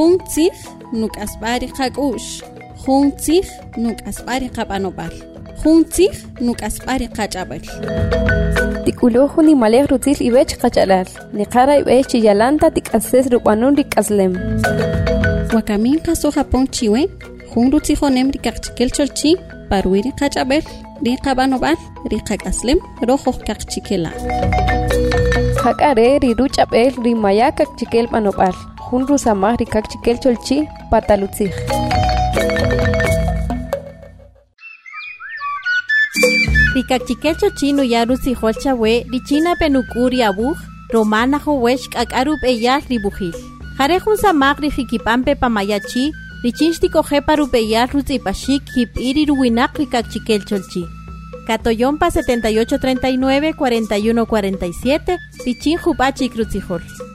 Juntzig nuk asbari qak'ush. Juntzig nuk asbari qapanopal. Juntzig nuk asbari qach'abal. Tikuluhu ni malek rutil ibech qach'alal. Ni qara ibech chiyalanta tik'ases rupanun rik'aslem. Wakamin qaso Japón chiwe. Jun rutzijonem rikaqchikel cholchi. Parwiri qach'abel. Ri qapanopal. Ri qak'aslem. Rojo qaqchikela. Hakare riru ch'ab'el rimaya kakchikel panopal. Jun rusamaj rikakchikel cholchi patalutzij. Rikakchikelcho chino yaru sijolcha we, richina penukuri abuj, romana jowesh kakaru peyal ribujil. Jarejun samak rijikipampe pamayachi, richinchti cojeparu peyal rutzipashik hip iri ruwinak rikakchikelcholchi. Catoyompa 7839 4147, richin jupachi crucijol.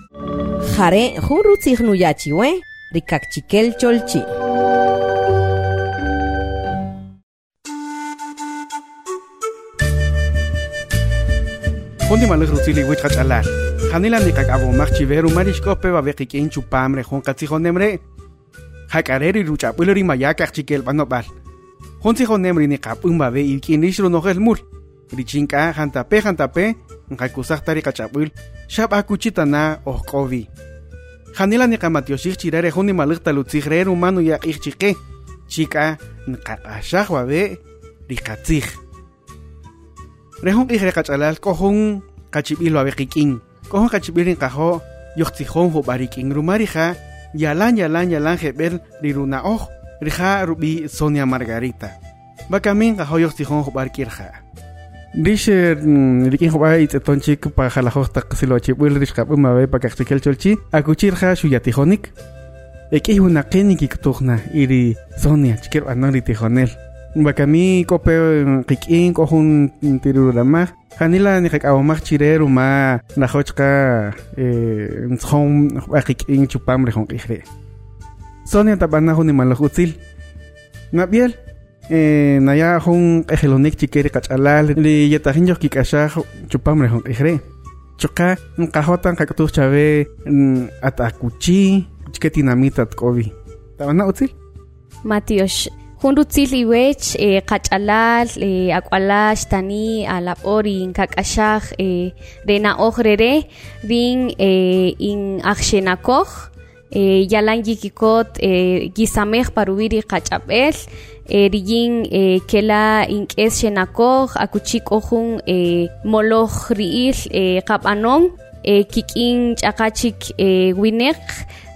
Jare jun rutzij nuyachi we, rikakchikel cholchi. Hundi malak rutzili wich qach'alar. Janila ni qak'abo maqchiveru marishkope ba beqikin chupamre jun qatsijonemre. Hak'areri ruch'apulri mayakaq chikel banobal. Jun tsijonemri ni qap'un ba be ik'inishru nojel mur. Richinka jantape jantape nqakusaq tari qach'apul. Shab akuchitana ojqobi. Janila ni qamatioshik chirare jun ni malak talutzijreru manu yaq'ij chiqe. Chika nqaqashaq ba be riqatzij. Rehon qij reqach'alal kohon qachib'il wabeqikin. Kohon qachibirin qajo yoqtzijon ho barikin rumarija yalan yalan yalan jebel riruna'oj rija rubi Sonia Margarita. Bakamin qajo yoqtzijon ho barkirja. Dice rikin ho bai tseton chik pa jalajoj taqsilo chibul rishqab mabe pa kaqtikel cholchi akuchirja shuyatijonik. Eki hunaqini kiktuqna iri Sonia chikir anori tijonel. Bakami kope qikin kohun tiruramaj Janila ni qak'awamaj chireru ma najochqa eh ntzjon qikin chupamre jon qijre Sonia tabana jun nimaloj utzil Nabiel eh naya jun qejelonik chikeri qach'alal li yetajin yoj kik'axaj chupamre jon qijre Choqa nqajotan qak'tuj chabe atakuchi chiketinamita tqobi Tabana utzil Matiosh. Jun rutzil iwech eh, qach'alal eh, akwalax tani alab'ori nkak'axaj eh, rena'oj rere rin eh, in ajxenakoj yalan yikikot eh, gisamej parubiri qach'ab'el eh, riyin eh, kela ink'es xenakoj akuchik ojun eh, moloj ri'il eh, qab'anon eh, kik'in ch'aqachik eh, wineq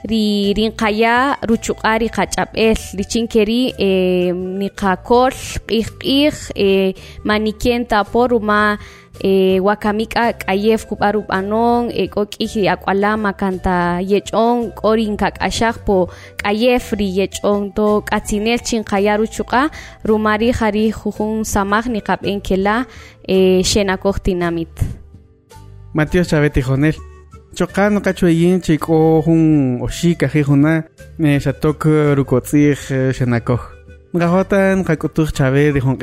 ri rinqaya ruchuq'a riqach'ab'el richinkeri eh, niqakol q'ij q'ij eh, maniken tapo ruma eh, wakamik'a k'ayef kub'a rub'anon eh, k'o k'ij ak'walam makanta yech'on k'o rinkak'axaj po k'ayef ri yech'on to k'atzinel chinqaya ruchuq'a ruma rij arij jujun samaj niqab'en kela eh, xenakoj tinamit Matías Chávez Tijonel. Chocan no cacho yin chico jun oshika jijuna ne shatok rukotzij shenakoj. Ngajotan kakutuj Chávez de jun.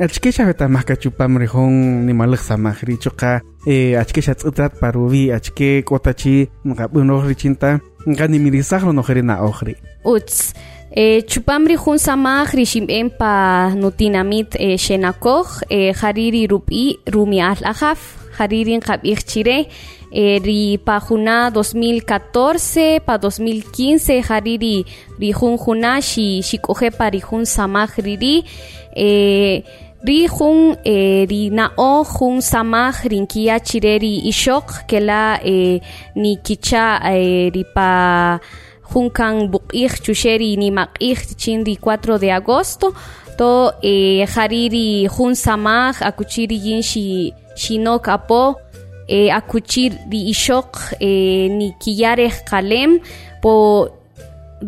Achke Chávez más cachupam rejón ni malaj samajri choca eh achke shatzutrat parubi achke kotachi ngabunoj richinta ngani mirisajro no jerena ojri. Uts. Eh, chupamri jun samaj rishim'en pa nutinamit xenakoj eh, jariri rupi rumi al ajaf jaririn qab'ij chire ri pa juna 2014 pa 2015 jariri ri jun juna xi xik'oje pa ri jun samaj riri eh, ri jun eh, ri na'oj jun samaj rinkiya chire ri ixoq kela eh, ni kicha eh, ri pa junkan buq'ij chuxeri nimaq'ij chin ri 4 de agosto. To eh, jariri jun samaj akuchiri yin xi xinok apo eh, akuchir ri ixoq eh, ni kiyarej qalem po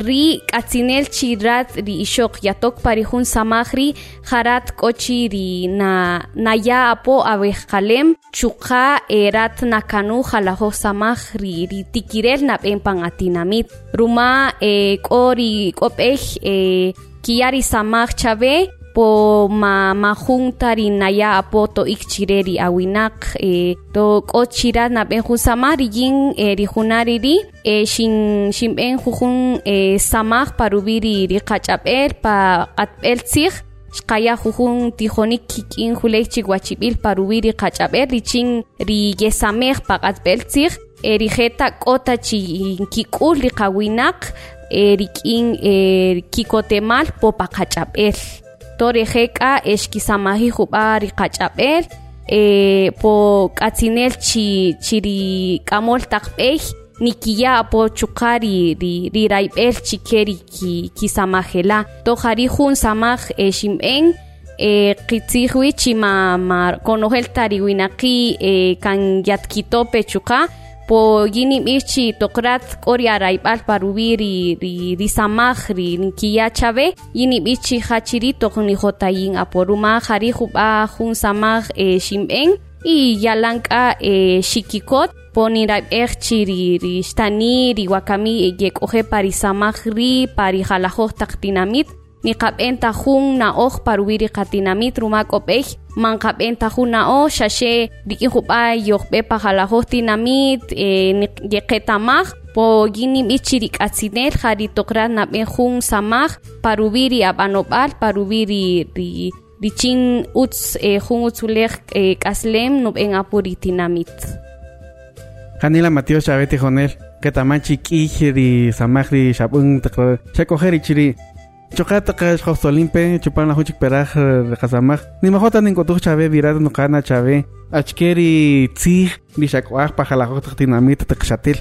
ri k'atzinel chi rat ri ixoq yatok pari jun samaj ri jarat k'ochi ri na naya apo abej qalem chuqa eh, rat nakanu jalajoj samaj ri ri tikirel nab'en pan atinamit. Ruma eh, k'o ri k'op'ej eh, kiyari samaj chabe po ma ma junta ri naya apo to ikchire ri awinak e to kochira na ben jun samari yin e ri junari ri e shin shin ben jujun e samaj parubiri ri pa atbel tsig xqaya jujun tijonik kikin julej chihuachibil parubiri qachapel ri chin ri yesamej pa atbel tsig e ri jeta k'ota chi kik'ul ri qawinak e ri k'in e kikotemal po pa qachapel tore jeka exkisamaji jub'a ri qach'ab'el e po k'atzinel chi chiri k'amol taq b'ey nikiya po chuqa ri ri ri rayb'el chike ri ki kisamajela. Jun samaj e ximb'en e qitzij wi chi ma ma konojel tari winaqi e kan yatkitope chuqa po yinim ichi tokrat kori araibal parubi ri ri ri samaj ri nikiya chave yinim ichi hachiri tokni jotayin aporuma jari juba jun samaj e shimben y yalanka e shikikot poni raib chi ri ri stani ri wakami e yekoje pari samaj ri pari jalajoj taktinamit ni qab'en tajun na'oj parwiri qatinamit ruma k'op'ey man qab'en tajun na'oj xaxe rik'in jub'ay yojb'e pajalajoj tinamit e yeqetamaj. Po yinim ichi rik'atzinel jari tokra nab'en jun samaj. Parubiri ab'anob'al parubiri ri richin utz e, jun utzulej e, k'aslem nub'en apuri tinamit Janila Mateo Chavete Jonel, que tamanchi kijiri, samajri, shabun, chakojeri chiri. Chokata ka xostolimpe, chupan la huchik peraj kasamaj. Ni majota nin kotuj chave virado no kana chave. Achkeri tzig, ni shakwaj pajalajok taktinamit takshatil.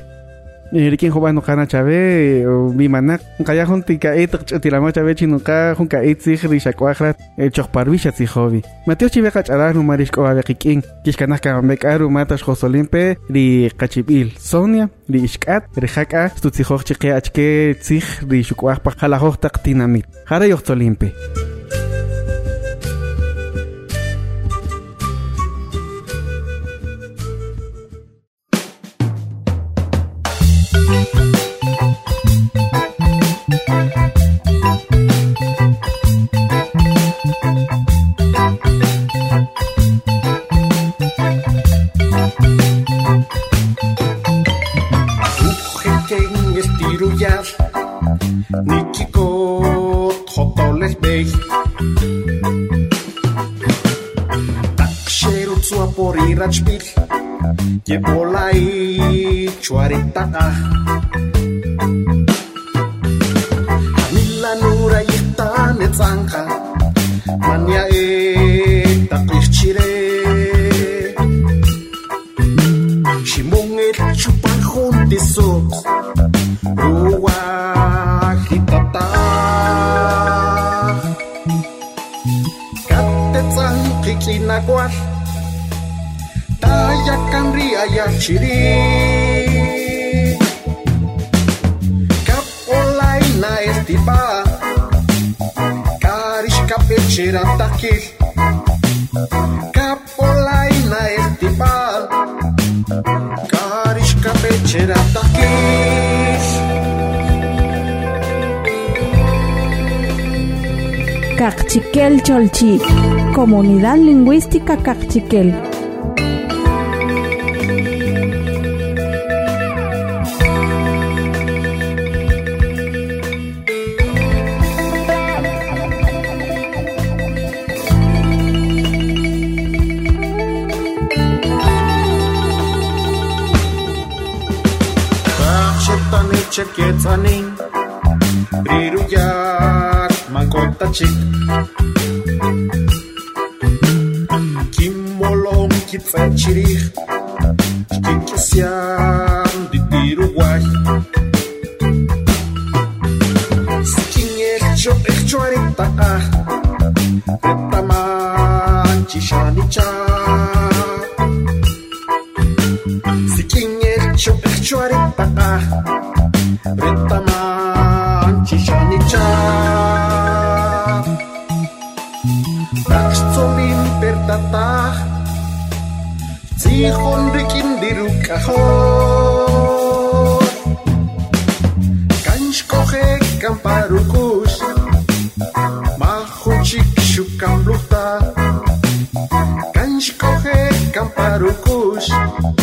Rikin joban no kana chave, mi manak, kaya junti ka et tirama chave chinuka, jun ka et tzig ri shakwajrat, chokparvisha tzijovi. Mateo chive kacharaj no marish ko ave kikin. Ka mekaru matas xostolimpe, ri kachibil. Sonia, ri ishkat, ri haka, stutzijoj chique achke tzig ri shukwaj pajalajok taktinamit. Jara yoxtolimpe. Ujeken estirullar, φυρουγιά. Νικικό τροτόλε μπέι. Τα ξέρω του απορρίρα. Και πολλά η τσουαρίτα. Ανίλα νουρα γιχτάνε τσάνκα. Μανιά ε, τα κλειστήρε. jaguar. Taya, canria y achiri. Capolaina estipa. Carisca pechera taquil. Cachiquel Cholchi, Comunidad Lingüística Cachiquel. forte. Kimolon que fatirir, que que se de Uruguai. Skinhecho, erchoreta, retamante, chanicha. Skinhecho, erchoreta, retamante, a Si Zihon rikin diru kahor Kanch kohe kamparukus. Mahuchik shukam lukta Kanch kohe kamparukus Kanch kohe kamparukus.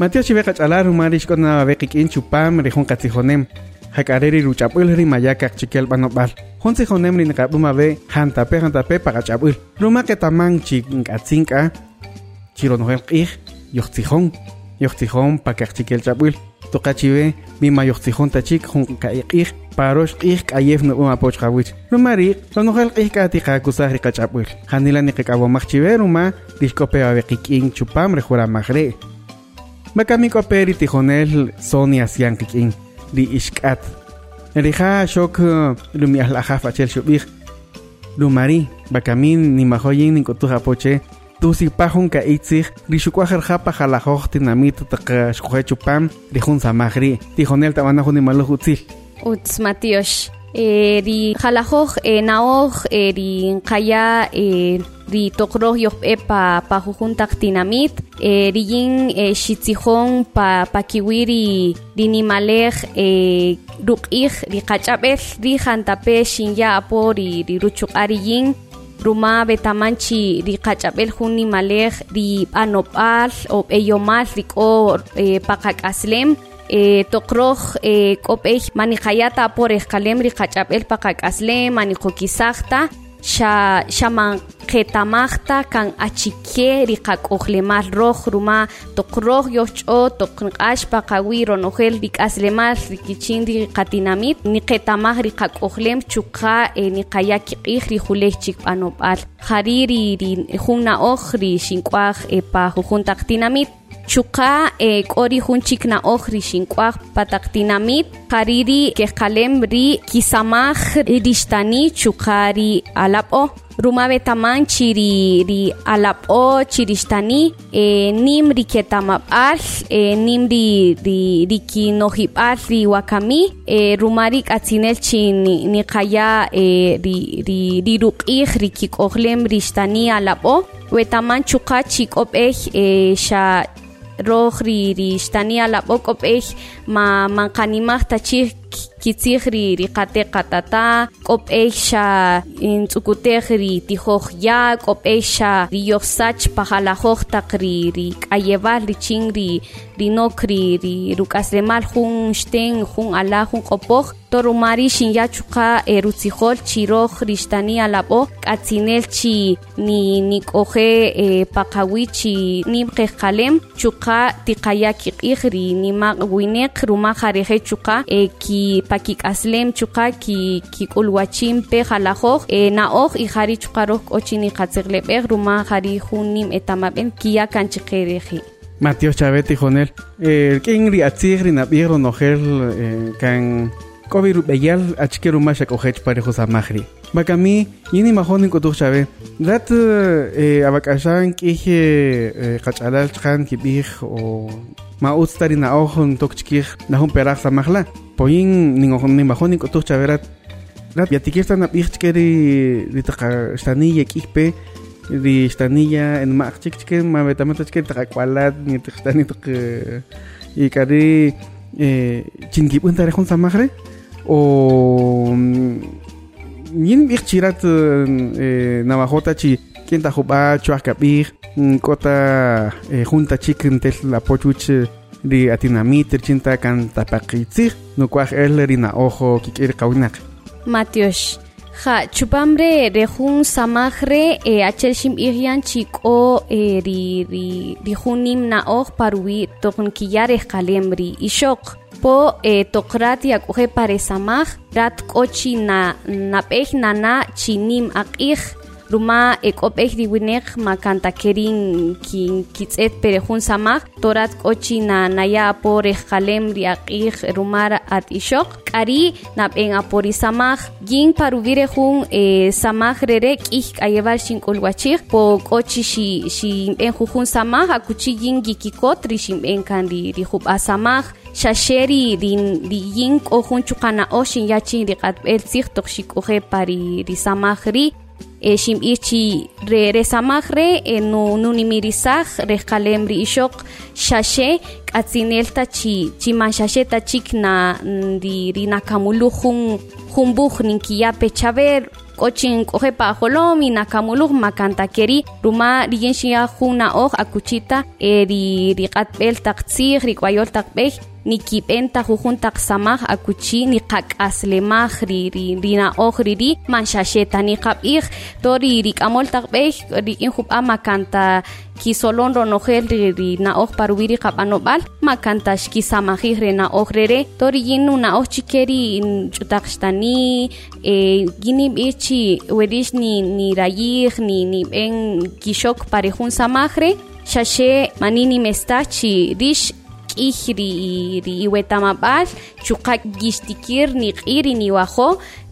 Matías Chivecha Chalar, un marisco nada ve chupam, rejón catijonem. Hakareri ruchapul ri mayaka chikel banobal. Hon sijonem ri nakabuma be hantape hantape pagachapul. Ruma que tamang chik ngatzinka. Chironohel qih yoxtijón. Yoxtijón pakachchikel chapul. Tokachive mima yoxtijón tachik jun qaiqih parosh qih kayef no uma poch khawich. Rumari ronohel qih kati qakusah ri qachapul. Hanila ni qikawamach chive ruma dishkope beqikin chupam rejura magre. Makami peri tijonel Sonia Siankikin li ishkat. Rija shok lumi ahlaja fachel shubich. Lumari, bakamin ni mahoyin ni kotuja poche. Tu si pajun ka itzig, rishukwajer japa jalajoj tinamit taka shkuhe chupam, rijun samagri, tijonel tabanajun ni malujutzil. Uts Matiosh. Eh, ri jalajoj eh, naoj eh, ri eh, ri tokroj yope pa pa jujuntak tinamit. Eh, ri yin eh, shitzijon pa pa kiwiri ri nimalej eh, ruk'ij ri qach'ab'el ri jantape xinya apo ri ri ri ruma betamanchi ri qach'ab'el jun nimalej ri b'anob'al o b'eyomal ri k'o eh, paqak'aslem eh, tokroj eh, kopej maniqayata por kalem ri qach'ab'el paqak'aslem maniqokisajta xa xaman qetamajta kan achike ri qak'ojlemal roj ruma tokroj yojch'o toqnq'ax paqawi ronojel ri k'aslemal ri kichin ri qatinamit niqetamaj ri qak'ojlem chuqa eh, niqaya kiq'ij ri julej chik b'anob'al jari ri jun na'oj ri xink'uaj eh, pa jujun taq tinamit chuqa eh, k'o ri jun chik na'oj ri xink'uaj pataq tinamit qariri kejqalem ri kisamaj ri xtani chuqa ri alab'o. Ruma betaman chiri ri alab'o chiri xtani eh, nim ri ketamab'al eh, nim ri ri ri kinojib'al ri wakami eh, ruma ri k'atzinel chi ni- niqaya eh, ri ri ri ruk'ij ri kik'ojlem ri xtani alab'o. Wetaman chuqa chi k'ob'ej eh, xa roj ri ri xtani alab'o k'ob'ej ma manqanimaj tachij kitzij ri ri qate qatata k'ob'ej xa intz'ukutej ri tijoj ya k'ob'ej xa ri yojsach pajalajoj taq ri ri k'ayeb'al ri chin ri ri ruk'aslemal jun xten jun ala jun q'opoj torumari xinya chuqa rutzijol chiroj ri xtani alab'o k'atzinel chi ni ni k'oje eh, paqawi chi nim qejqalem chuqa tiqaya kiq'ij ri nimaq wineq ruma jareje chuqa eh, ki pakik'aslem chuqa ki kik'ulwachim pe jalajoj eh, y ruma etamab'en tijonel. El king ri atzig ri nabir ronojel kan kobi rubeyal achke ruma shakojech parejo samagri. Bakami yini mahon kotuj Chávez. Rat eh, abakashan kije eh, kachalal chan o ma utstari na ojon tokchkir na hon perak samahla poin ning ojon ni mahoni ko tuch chaverat. Rat yatikista na pichkeri ri taka staniya kikpe ri staniya en ma chikchke ma betamata chke taka kwalat ni tstani tok ikari eh chingip un tare hon samahre o yin bichirat eh navajota chi kinta huba chuak kabir kota junta chikin tel la pochuch di atinamit chinta kan tapaqitzig no kwaj el rina ojo kikir kaunak Matios. Ja, chupambre rejun samajre e achel shim irian chiko e ri ri ri junim na oj parui tokun kiyare kalembri ishok po e tokrat yak uhe pare samaj rat kochi na na pej nana chinim akih ruma ekopej diwinek makanta kerin ki kitzet perejun samaj torat kochi na naya por kalem riaqij rumar at ishok kari napen apori samaj yin paruvire jun e samaj rere kij ayevar shin kolwachij po kochi shi shi en jujun samaj akuchi yin gikikot rishim en kan ri ri jub asamaj shasheri rin ri yin kohun chukana oshin yachin ri pari ri samaj ri shim ichi re re samagre e no nunimirisaj re kalem ri ishok shashe katsinelta chi chi man shashe ta chik na ri ri nakamulu jun junbuj ninkiya pechaver kochin coge pa jolomi nakamuluj makanta keri ruma riyen shia juna oj akuchita e ri ri qatbel taqtzij ri kwayol taqbej nikipenta jujun taqsamaj akuchi ni qak'aslemaj ri ri rina oj riri manxaxeta ni qab'ij to ri ri k'amol taqb'ej ri in jub'a makanta kisolon ronojel ri ri na oj parwi ri qab'anob'al makanta xkisamajij re na oj rere to ri yin na oj chikeri ch'utaq xtani e gini b'ichi werix ni ni rayij ni ni b'en kixok parejun samaj re manini mestachi rix k'ij ri ri iwetamab'al chuqak gixtikir ni q'iri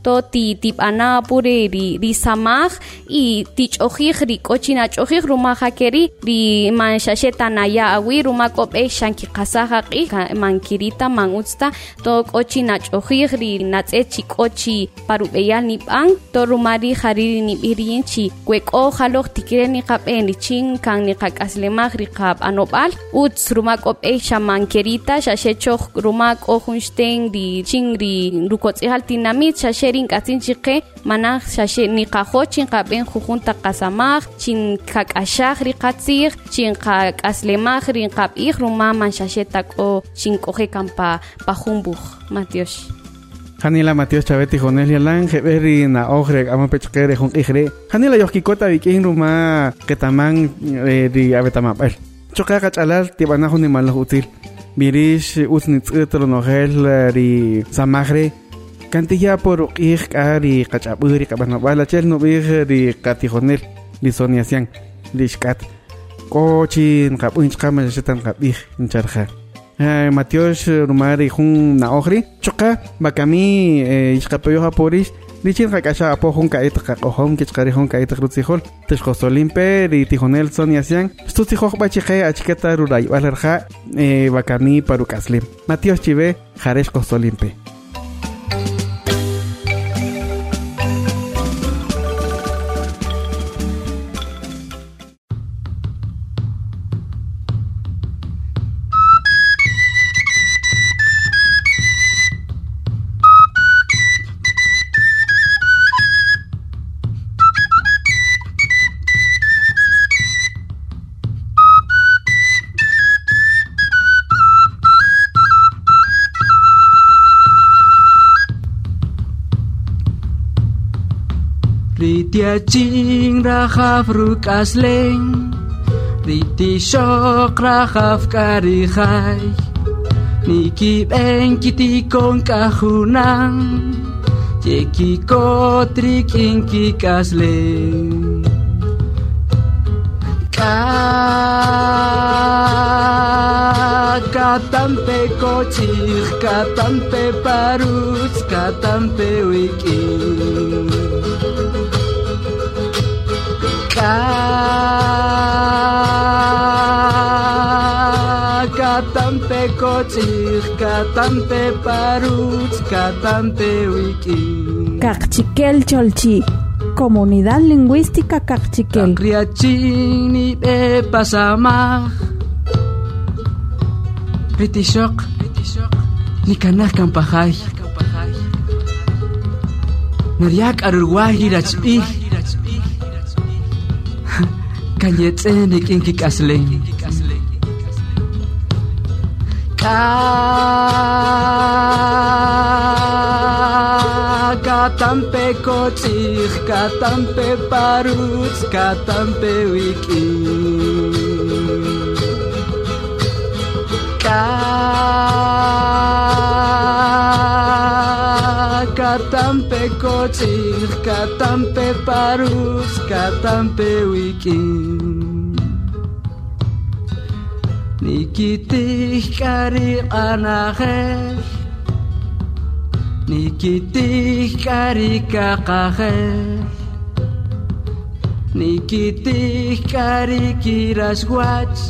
то ти типана пурери ри самах и ти чojij ри cochina chojij ruma hakeri ri man shashetanaya awi ruma kop'ej xanki qasaja q'ij mankirita man utzta to cochina chojij ri natz'echi k'ochi parub'eyal nib'an to ruma ri jariri nib'ij chi kuek'o jaloj tikire niqab'en ri chin kan niqak'aslemaj ri qab'anob'al utz ruma kop'ej xamankerita xaxechoj ruma k'o junxten ri chin ri rukotz'ijal tinamit xaxe rin k'atzin chiqe manaj xaxe niqajo chin qab'en jujun taqasamaj chin kak'axaj ri qatzij chin qak'aslemaj rin qab'ij ruma man xaxe tak'o chin k'oje kan pa pa jun buj matiox Janila Matios Chaveti Jonelia Lan, Jeberi na ojre, ama pechkere jun ijre. Janila yoskikota vikin ruma ketaman di abetamapel. Choka kachalal tibana jun ni malah util. Mirish usnitzitro nogel ri samagre. Cantilla por ij ari kachaburi kabanabala chel no bij ri katijonel li soniasian li shkat. Kochin kapun chkama shetan kapij incharja. Matios rumari jun na ojri choka bakami iskapeyo japoris. Lichin kakasha apo jun kait kakojom kichkari jun kait rutzijol tishkosolimpe ri tijonel soniasian stutijoj bachique achiketa ruray valerja bakami parukaslim Matios chive jaresh kosolimpe ραχαβ ρουκάς λέν Δίτι σοκ ραχαβ καρι χάι Νίκι μπέν κι τί κον καχουνάν Και κι κι κας Κα Κατάν πε κοτσίχ, κατάν πε παρούτς, katampe kochik katampe paruch katampe wiki. Cachiquel Cholchi, Comunidad Lingüística Cachiquel. Kriachini be pasama Ritishok Ni kanah kampahay Nariak arurwahi rachbi Kanyetse ni kinki kasleng Ka Katampe kochik Katampe paruch Katampe wiki Ka Katampe kochik Katampe paruch Katampe wiki Nikitih kari anahel Nikitih kari kakahel Nikitih kari kiras wach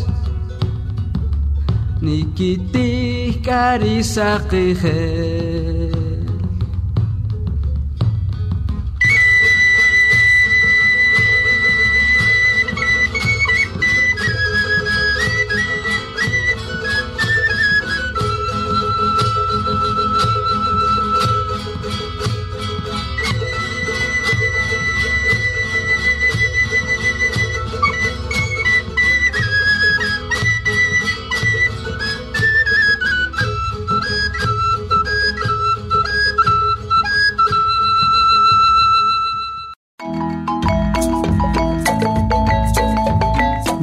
Nikitih kari sakihel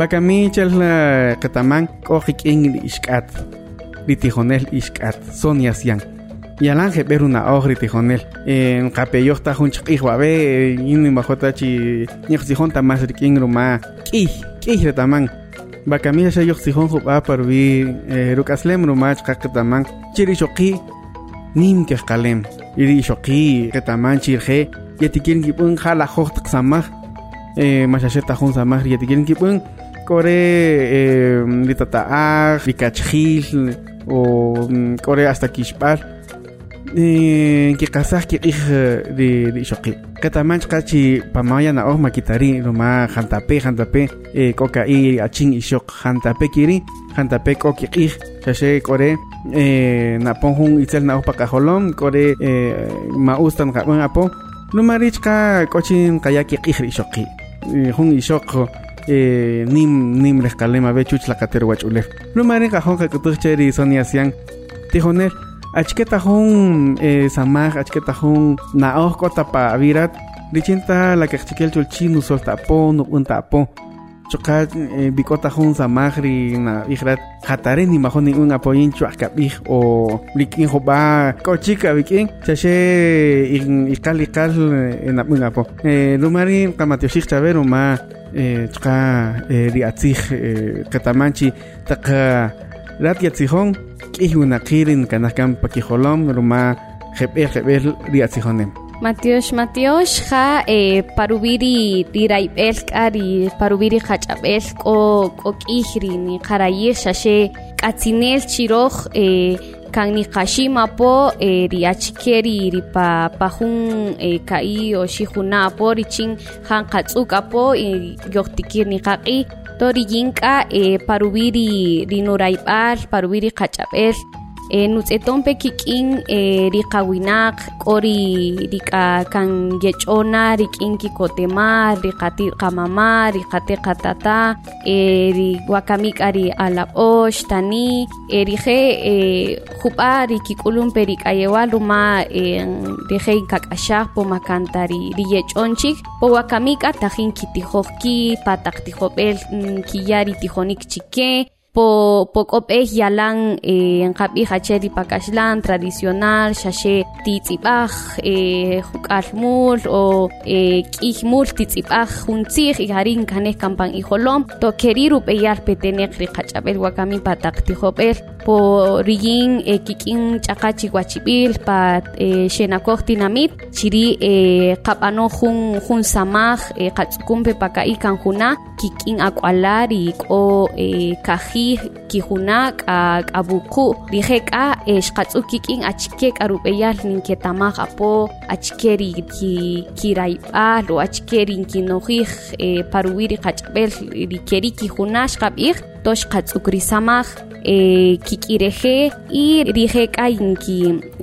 Bakami chal kataman kohik ing iskat. Litijonel iskat. Sonia siang. Yalan je ver una oj litijonel. En kapeyoh ta hun chik wabe in majota chi nyek sijon ta mas riking ruma. Ki ki retaman. Bakami ya yoh sijon juba parvi rukaslem ruma chak kataman. Chiri shoki nim ke kalem. Iri shoki kataman chirje. Yetikin kipun jala joj tsamah. Eh, mashasheta jun samah yetikin kipun kore eh, litataaj, likachjil, o mm, kore hasta kishpal. Eh, kikasaj kikij di di shoqi. Katamanch kachi pamaya na oh makitari roma jantape jantape eh, koka i achin ishok jantape kiri jantape ko kikij shashe kore eh, na ponjun itzel na oh pakajolom kore eh, maustan kabon apo numarich ka kochin kayaki kikij ishoqi. Eh, Jun eh, nim nim rescalema ve chuch la catero wachulef. No mare cajón que tu cheri sonia sian. Tijoner, achketa jun eh, samaj, achketa jun na oh kota pa virat. Dichinta la que chiquel chulchinu sol tapo, no un tapo. Choka eh, bikota jun samajri na igrat hatare ni majoni un apoyin chuakabij o likin joba kochika bikin chashe ikal ikal en un apo. Eh, lumari kamatioshik chavero ma tqa riatzij katamanchi taqa rat yatzijón k'ijwinaqirin kanajkan pakijolom ruma jeb'ej jeb'ej riatzijonem Matios Matios ja eh, parubiri riraibel k'ari parubiri k'ij ni xaxe k'atzinel chiroj eh, kan niqaxima po eh, ri ri pa pa jun eh, ka'i o xijuna po richin jan qatz'uk apo y yojtikir niqaq'i to riyink'a eh, parubiri rinurayb'al parubiri qach'ab'el eh, nutz'eton Eh, nutzetonpe kikin e, eh, rikawinak, kori rika kan gechona, rikin kikotema, rikati kamama, rikate katata, e, eh, rikwakamik ari ala osh, tani, e, rike e, jupa rikikulun perik aiewa luma e, rike kakashak po makantari riechonchik, po wakamik atahin kitihokki, mm, kiyari tihonik chike, po pok'op'ej yalan eh, nqab'ij acheri pakaxlan tradicional xaxe titz'ib'aj eh, juk'al mul o eh, k'ij mul titz'ib'aj jun tziij y harin kanej kampan ijolom. To keri rub'eyal peteneq riqach'ab'el wakamin pataq tijob'el po riyin eh, kik'in ch'aqa chiwachib'il pa eh, xenakoj tinamit chiri eh, qab'anoj jun jun samaj eh, qatz'ukun pe paka'i kan juna kik'in ak'walar y k'o eh, ki kijuna ka kabuku dije ka eshqatsu kikin achike karupeyal ninketama apo achkeri ki kiraipa lo achkeri kinojij e, paruwiri qachbel rikeri kijuna shqab'ij to xqatz'uk risamaj kik'ireje y rije k'ay ki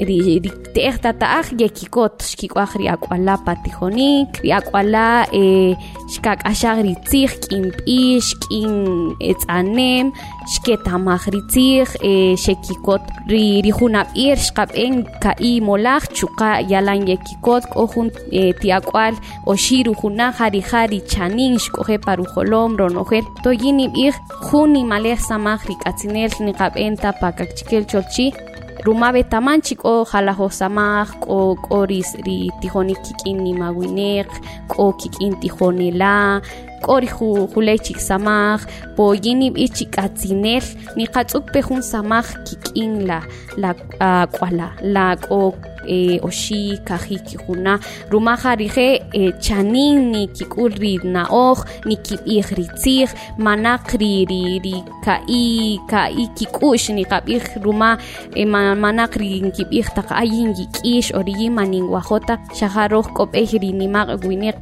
ri te'ej tata'aj yekikot xkik'uaj ri ak'uala patijonik ri ak'uala xkak'axaj ri tzij k'in b'ix k'in etz'anem xketamaj ri tzij xekikot ri ri junab'ir xqab'en ka'i molaj chuqa yalan yekikot k'o jun tiak'ual oxi' rujunaj jarija ri chanin xk'oje pa rujolom ronojel to yin nib'ij jun Runi malek samahrik atzinel nikab enta pakak txikel cholchi Ruma betaman txik o jalajo samak, o koriz ri tijoni kikin nimaguinek, ko kikin tijonela, kori ju, julei txik samak, bo jini bitxik atzinel, nikatzuk pehun samak kikin la, ah, la uh, la ko oxi kaji kijuna ruma jarije chanin ni kik'ul ri na'oj nikib'ij ri tzij manaq ri ri ka'i ka'i kik'u'x niqab'ij ruma manaq ri kib'ij taq ayin yik'ix o ri yima ninwajota xajaroj k'ob'ej ri nimaq' winaq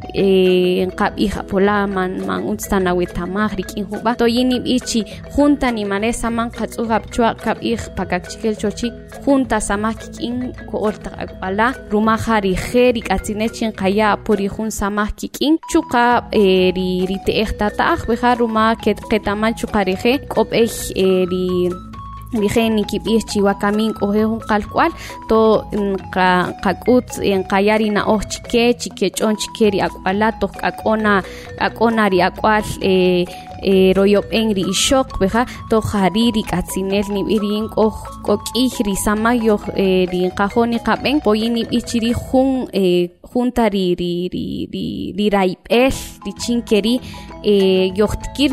nqab'ij apola man man utz tanawetαμaj rik'in jub'aj to yin nib'ij chi junta nimalej saman qatz'uj abchwa' kab'ij pakakchikel chochi junta samaj kik'in ko'ol taq ak'uala ruma jarije ri k'atzinej chinqaya po ri jun samaj kik'in chuqa ri ri te'ej tata'aj beja ruma qetaman chuqa rije k'ob'ej ri rije nikib'ij chiwakamin k'oje jun qalk'wal to qak'ut nqaya ri na'oj chike chikech'on chike ri ak'uala toj k'ak'ona k'ak'ona ri ak'ual royob'en ri ixoq beja to jari ri k'atzinel nib'ij ri k'o k'o k'ij ri samaj yoj ri qajoj niqab'en poyin nib'ij chi ri jun junta ri ri ri ri ri rayb'el ri chinkeri yojtikir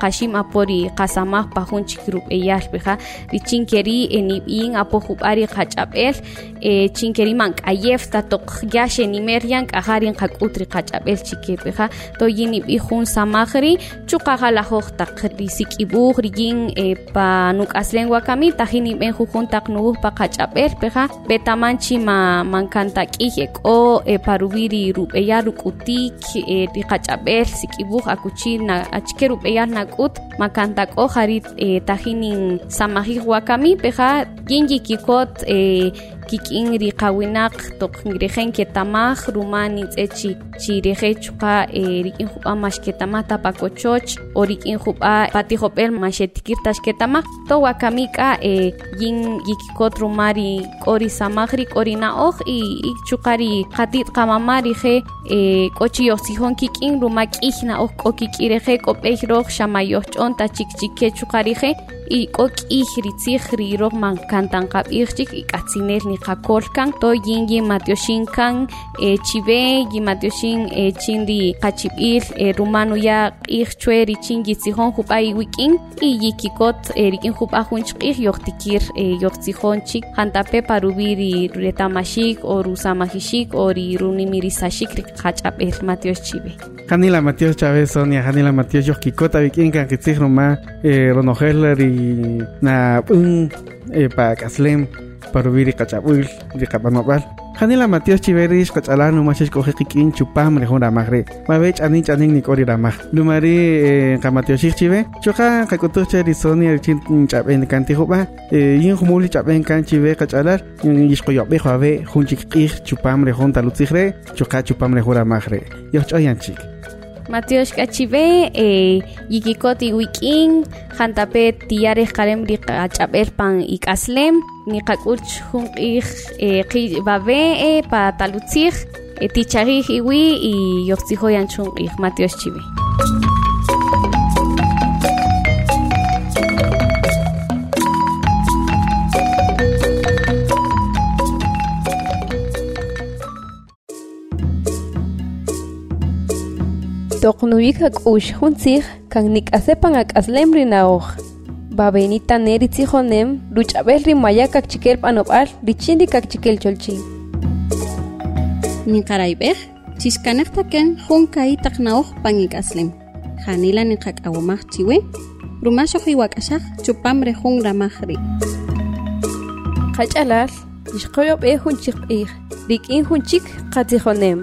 qaxim apo ri qasamaj pa jun chik rub'eyal beja ri chinkeri nib'in apo jub'aj ri qach'ab'el chinkeri man k'ayef ta toq ya xenimer yan k'aja ri qak'ut ri qach'ab'el chike beja to yin nib'ij jun samaj ri chuqa jalajoj taq ri sik'ibuj ri yin pa nuk'aslen wakami tajin nib'en jujun taq nujuj pa qach'ab'el beja betaman chi ma mankanta k'ij ek'o paruwi ri rub'eyal ruk'utik ri qach'ab'el sik'ibuj akuchi na achike rub'eyal nak'ut makanta k'o jari tajin nin samajij wakami beja yin yikikot kik'in ri qawinaq toq rijen ketamaj ruma nitz'e chi chi rije chuqa rik'in jub'aj maxketamaj tapakochoch o rik'in jub'aj patijop'el maxetikir taxketamaj to wakami k'a yin yikikot ruma ri k'o ri samaj ri k'o ri na'oj y chuqa ri qatit qamama rije k'o chi yojtzijon kik'in ruma k'ij na'oj k'o kik'i reje k'ob'ej roj xamayoj ch'on ta chik chike chuqa rije y k'o k'ij ri tzij ri roj mankantan qab'ij chik y k'atzinel niqakol kan to yin yimatyoxin kan chive yimatyoxin chin ri qachib'il ruma nuya q'ij chwe ri chin yitzijon jub'aj iwik'in y yikikot rik'in jub'aj jun chq'ij yojtikir yojtzijon chik jantape paruwi ri retamaxik o o ri matyox chive Janila Matios Chávez Sonia Janila Matios Yojkikota Vikin kan kitzig roma ronojel ri na un pa kaslem parubiri kachabul ri kapanobal Janila Matios Chiverish kachalano machish koje kikin chupam re hora magre babech anin chanin ni kori ramag lumari kamatios chive choka kakutu ri Sonia chin chaben kanti hoba yin humuli chaben kan chive kachalar yin yishko yobe jabe junchik chupam re hon talutsigre choka chupam re hora magre yochayanchik Matios Kachive, eh, Yikikoti Wiking, Jantape Tiare Karem di Kachabel Pan Ikaslem, Nikakuch Hun Ich Babe, eh, Pa Talutzig, eh, Iwi y Yoxijo Yanchun Ich, Matios Chive. Toqnuwik ak'ux jun tzij kan nik'asepan ak'aslem rinaoj babenita neri tzijonem ruch'ab'ej rimaya kakchikel b'anob'al richin ri kakchikel cholchi niqarayb'ej chixkanaq taken jun ka'i taq naoj pan ik'aslem janila niqak'awamaj chiwe rumashoq iwak'ashaq chupamre jun ramajri qach'alal ixqoyob' e junchik q'iij rik'in junchik qatzijonem